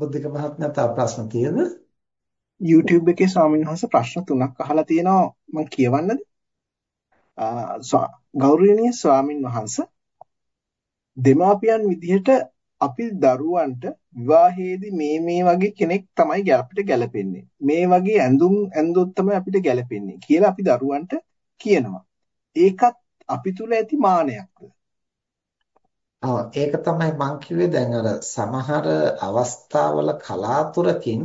බුද්ධික මහත්මයා තව ප්‍රශ්න තියෙද? YouTube එකේ ස්වාමීන් වහන්සේ ප්‍රශ්න තුනක් අහලා තියෙනවා මම කියවන්නද? ගෞරවනීය ස්වාමින් වහන්සේ දෙමාපියන් විදිහට අපි දරුවන්ට විවාහයේදී මේ මේ වගේ කෙනෙක් තමයි අපිට ගැලපෙන්නේ. මේ වගේ ඇඳුම් ඇඳුම් තමයි අපිට ගැලපෙන්නේ කියලා අපි දරුවන්ට කියනවා. ඒකත් අපි තුල ඇති මානයක්ද? ඔව් ඒක තමයි මං කිව්වේ දැන් අර සමහර අවස්ථාවල කලාතුරකින්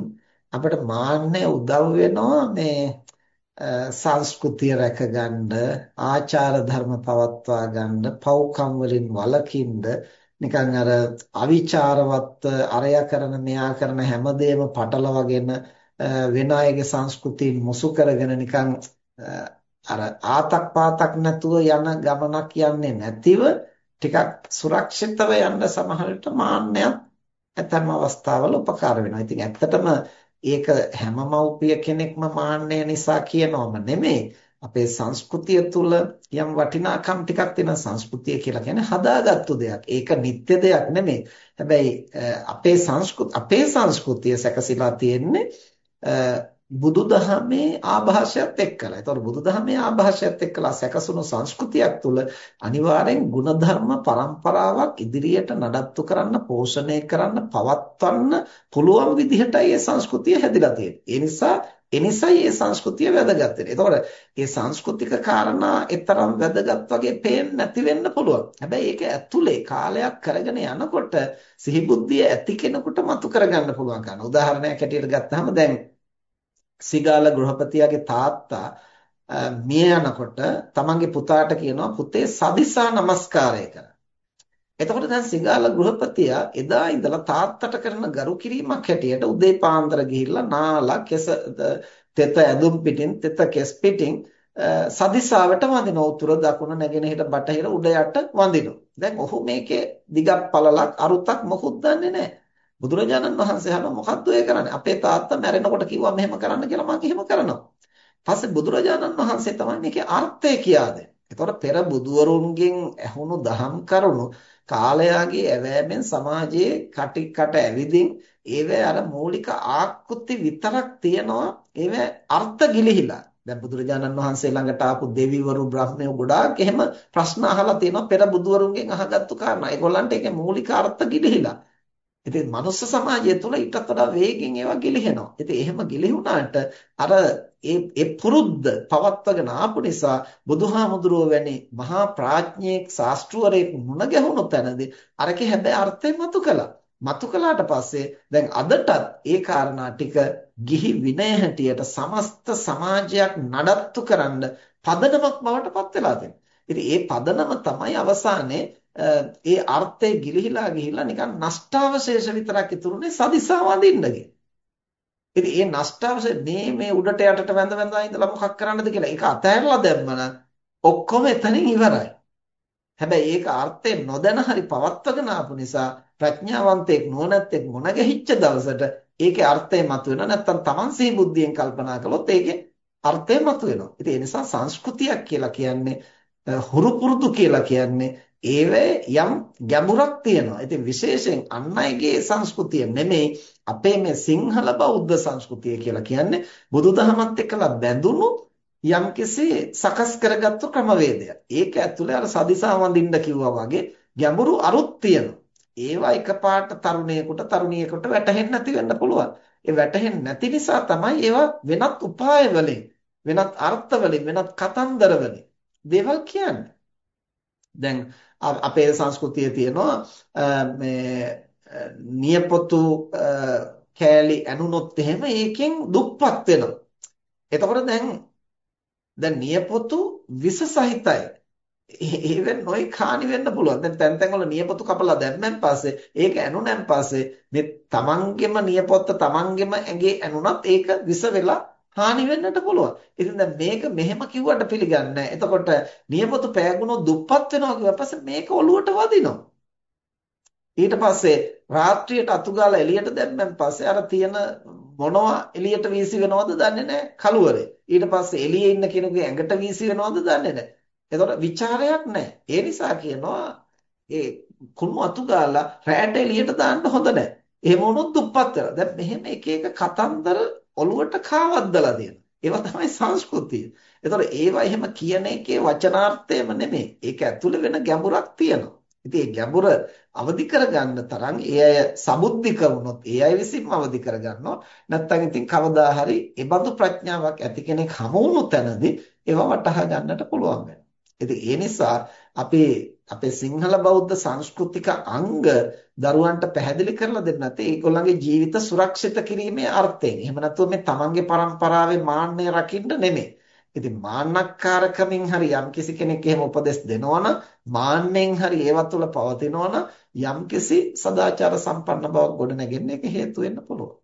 අපිට මාන්නය උදව් වෙනවා මේ සංස්කෘතිය රැකගන්න ආචාර ධර්ම පවත්වා ගන්න පව්කම් වලින් වළකින්න. නිකන් අර අවිචාරවත් අරයා කරන මෙයා කරන හැමදේම පටලවාගෙන වෙන අයගේ සංස්කෘතිය මුසු කරගෙන නිකන් අර ආතක් පාතක් නැතුව යන ගමනක් යන්නේ නැතිව ටිකක් සුරක්ෂිතව යන්න සමහර විට මාන්නයක් ඇතැම් අවස්ථාවල උපකාර වෙනවා. ඉතින් ඇත්තටම ඒක හැම මව්පිය කෙනෙක්ම මාන්නය නිසා කියනවම නෙමෙයි. අපේ සංස්කෘතිය තුළ යම් වටිනාකම් ටිකක් තියෙන සංස්කෘතිය කියලා කියන්නේ හදාගත්තු දෙයක්. ඒක නිත්‍ය දෙයක් නෙමෙයි. හැබැයි අපේ සංස්කෘත අපේ සංස්කෘතිය සැකසීලා තියෙන්නේ බුදුදහමේ ආభాෂයත් එක්කලා. ඒතකොට බුදුදහමේ ආభాෂයත් එක්කලා සැකසුණු සංස්කෘතියක් තුළ අනිවාර්යෙන් ಗುಣධර්ම પરම්පරාවක් ඉදිරියට නඩත්තු කරන්න, පෝෂණය කරන්න, පවත්වන්න පුළුවන් විදිහටයි මේ සංස්කෘතිය හැදිලා තියෙන්නේ. ඒ නිසා එනිසයි මේ සංස්කෘතිය වැදගත් වෙන්නේ. ඒතකොට මේ සංස්කෘතික කාරණා ඊතරම් වැදගත් වගේ පේන්නේ නැති වෙන්න පුළුවන්. හැබැයි ඒක ඇතුලේ කාලයක් කරගෙන යනකොට සිහිබුද්ධිය ඇති කෙනෙකුට මතු කරගන්න පුළුවන් ගන්න. උදාහරණයක් ඇටියට ගත්තාම දැන් සිගාල ගෘහපතියාගේ තාත්තා මිය යනකොට තමන්ගේ පුතාට කියනවා පුතේ සදිසා නමස්කාරය කර. එතකොට දැන් සිගාල ගෘහපතියා එදා ඉඳලා තාත්තට කරන ගරු කිරීමක් හැටියට උදේ පාන්දර ගිහිල්ලා නාලා කෙස තෙත ඇඳුම් පිටින් තෙත කෙස් පිටින් සදිසාවට වඳිනවා උතුර දකුණ නැගෙනහිර බටහිර උඩ යට වඳිනවා. දැන් ඔහු මේකේ දිගක් පළලක් අරුතක් මොකුත් දන්නේ නැහැ. බුදුරජාණන් වහන්සේ අහනවා මොකද්ද ඔය කරන්නේ? අපේ තාත්තා මැරෙනකොට කිව්වා මෙහෙම කරන්න කියලා මම එහෙම කරනවා. පස්සේ බුදුරජාණන් වහන්සේ තමයි මේකේ අර්ථය කියා දෙන්නේ. එතකොට පෙර බුදුවරුන්ගෙන් ඇහුණු දහම් කරුණු කාලයාගේ ඇවෑමෙන් සමාජයේ කටිකට ඇවිදින් ඒවැ අර මූලික ආකෘති විතරක් තියනවා ඒවැ අර්ථ ගිලිහිලා දැන් බුදුරජාණන් වහන්සේ ළඟට ආපු දෙවිවරු බ්‍රහ්මයෝ ගොඩාක් එහෙම ප්‍රශ්න අහලා තියෙනවා පෙර බුදුවරුන්ගෙන් අහගත්තු කාරණා. ඒගොල්ලන්ට ඒකේ මූලික අර්ථ ගිලිහිලා. ඉතින් මනුස්ස සමාජය තුළ ඊටත් වඩා වේගෙන් ඒවා ගිලිහෙනවා. ඉතින් එහෙම ගිලිහුණාට අර ඒ ඒ පුරුද්ද පවත්වගෙන ආපු නිසා බුදුහාමුදුරුව වැනි මහා ප්‍රඥෙක් ශාස්ත්‍රවරයෙක් මුණ ගැහුණු තැනදී අරකේ හැබැයි අර්ථය මතු කළා. මතු කළාට පස්සේ දැන් අදටත් ඒ කාරණා ටික ගිහි විනය හැටියට සමස්ත සමාජයක් නඩත්තු කරන්න පදනමක් බවට පත් වෙලා තියෙනවා. ඉතින් ඒ පදනම තමයි අවසානයේ ඒ අර්ථය ගිලිහිලා ගිහිල්ලා නිකන් නෂ්ටාවශේෂ විතරක් ඉතුරුනේ සදිසා වඳින්නගේ. ඉතින් මේ නෂ්ටාවශේෂ මේ මේ උඩට යටට වැඳ වැඳ ඉඳලා මොකක් කරන්නද කියලා ඒක අතහැරලා දැම්මන ඔක්කොම එතනින් ඉවරයි. හැබැයි ඒක අර්ථය නොදැන හරි පවත්වගෙන ආපු නිසා ප්‍රඥාවන්තයෙක් නුවණැත්තෙක් මොන ගැහිච්ච දවසට ඒකේ අර්ථය මතුවෙනවා නැත්නම් Taman සිහි බුද්ධියෙන් කල්පනා කළොත් ඒකේ අර්ථය මතුවෙනවා. ඉතින් ඒ නිසා සංස්කෘතියක් කියලා කියන්නේ හුරු පුරුදු කියලා කියන්නේ ඒවේ යම් ගැඹුරක් තියෙනවා. ඉතින් විශේෂයෙන් අන් අයගේ සංස්කෘතිය නෙමෙයි අපේ මේ සිංහල බෞද්ධ සංස්කෘතිය කියලා කියන්නේ බුදුදහමත් එක්කලා බැඳුණු යම්කිසි සකස් කරගත්තු ක්‍රමවේදයක්. ඒක ඇතුලේ අර සදිසා වඳින්න කිව්වා වගේ ගැඹුරු අරුත් තියෙනවා. ඒවා එකපාරට තරුණයෙකුට තරුණියෙකුට වැටහෙන්නේ නැති වෙන්න පුළුවන්. ඒ වැටහෙන්නේ නැති නිසා තමයි ඒවා වෙනත් උපාය වලින් වෙනත් අර්ථ වලින් වෙනත් කතන්දර වලින් දේවල් කියන්නේ. දැන් අපේ සංස්කෘතියේ තියෙනවා මේ නියපොතු කෑලි ඇනුනොත් එහෙම ඒකෙන් දුප්පත් වෙනවා. එතකොට දැන් දැන් නියපොතු විස සහිතයි. ඒවෙන් නොයි කාණි වෙන්න පුළුවන්. දැන් තැන් තැන් වල නියපොතු කපලා දැම්මෙන් පස්සේ ඒක ඇනුනන් පස්සේ මේ තමන්ගෙම නියපොත්ත තමන්ගෙම ඇඟේ ඇනුනත් ඒක විස වෙලා හානි වෙන්නට පුළුවන්. ඉතින් දැන් මේක මෙහෙම කිව්වට පිළිගන්නේ නැහැ. එතකොට නියපොතු පෑගුණොත් දුප්පත් වෙනවා කියුවා පස්සේ මේක ඔලුවට වදිනවා. ඊට පස්සේ රාත්‍රියට අතුගාලා එළියට දැම්මන් පස්සේ අර තියෙන මොනවා එළියට වීසි වෙනවද දන්නේ නැහැ කළුවරේ. ඊට පස්සේ එළියේ ඉන්න කෙනෙකුගේ ඇඟට වීසි වෙනවද දන්නේ නැහැ. එතකොට ਵਿਚාරයක් නැහැ. ඒ නිසා කියනවා ඒ කුණු අතුගාලා රැට එළියට දාන්න හොඳ නැහැ. එහෙම වුණොත් දුප්පත් වෙනවා. දැන් මෙහෙම එක එක කතන්දර ඔලුවට කාවද්දලා දෙනවා. ඒවා තමයි සංස්කෘතිය. ඒතකොට ඒවා එහෙම කියන එකේ වචනාර්ථයම නෙමෙයි. ඒක ඇතුළේ වෙන ගැඹුරක් තියෙනවා. ඉතින් ඒ ගැඹුර අවදි කරගන්න තරම් ඒ අය සමුද්ධික වුණොත් ඒ අය විසින්ම අවදි කරගන්නවා. නැත්නම් ඉතින් කවදා හරි ඒ බඳු ප්‍රඥාවක් ඇති කෙනෙක් හමු වුණු තැනදී ඒවා වටහා ගන්නට පුළුවන් වෙනවා. ඉතින් ඒ නිසා අපේ අපේ සිංහල බෞද්ධ සංස්කෘතික අංග දරුවන්ට පැහැදිලි කරලා දෙන්න නැත්නම් ඒගොල්ලන්ගේ ජීවිත සුරක්ෂිත කිරීමේ අර්ථයෙන්. එහෙම නැත්නම් මේ තමන්ගේ પરම්පරාවේ මාන්නය රකින්න නෙමෙයි. ඉතින් මාන්නක්කාරකමින් හරි යම්කිසි කෙනෙක් එහෙම උපදෙස් දෙනවනම් මාන්නෙන් හරි ඒව තුළ පවතිනවනම් යම්කිසි සදාචාර සම්පන්න බවක් ගොඩ නැගෙන්න එක හේතු වෙන්න පුළුවන්.